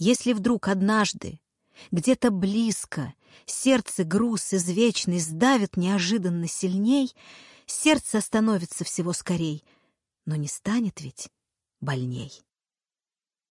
Если вдруг однажды, где-то близко, сердце груз извечный сдавит неожиданно сильней, сердце остановится всего скорей, но не станет ведь больней.